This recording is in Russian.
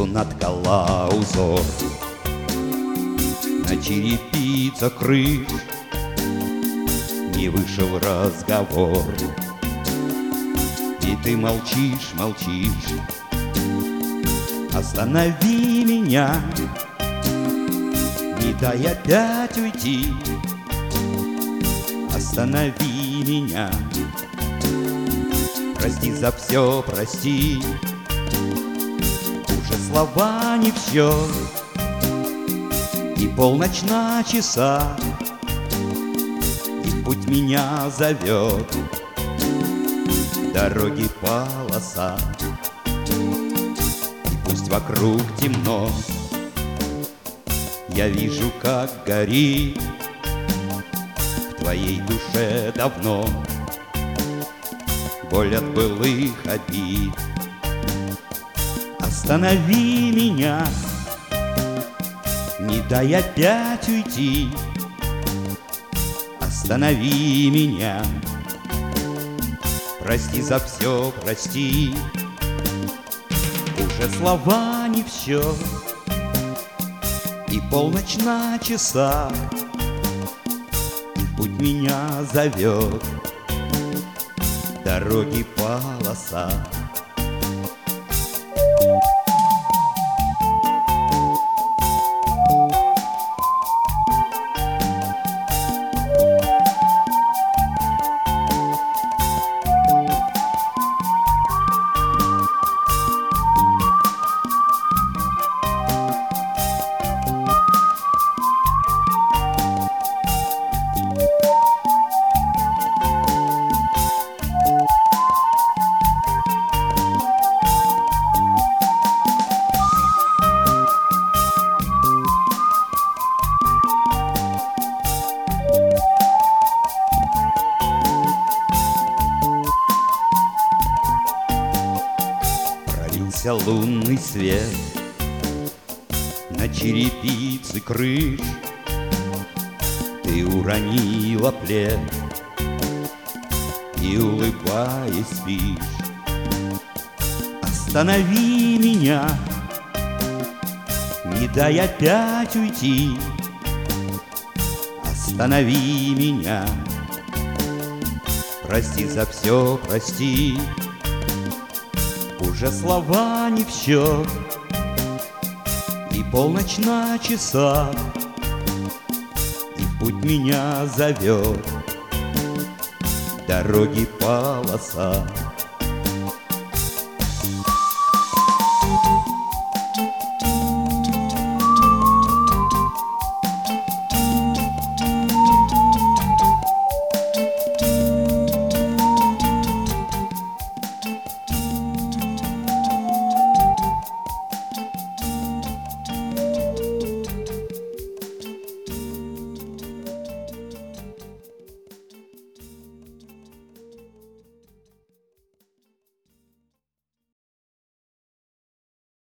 Сверху наткала узор На черепицах крыш Не вышел разговор. И ты молчишь, молчишь Останови меня Не дай опять уйти. Останови меня Прости за все, прости слова не все. И полночь на часах И путь меня зовет. Дороги полоса И пусть вокруг темно. Я вижу, как горит В твоей душе давно. Боль от былых обид. Останови меня, не дай опять уйти. Останови меня, прости за все, прости. Уже слова не все, и полночь на часах, и путь меня зовет дороги полоса. Пролился лунный свет На черепицы крыш. Ты уронила плед И улыбаясь спишь. Останови меня Не дай опять уйти. Останови меня Прости за все, прости уже слова не в счет. И полночь на часах И путь меня зовет. Дороги полоса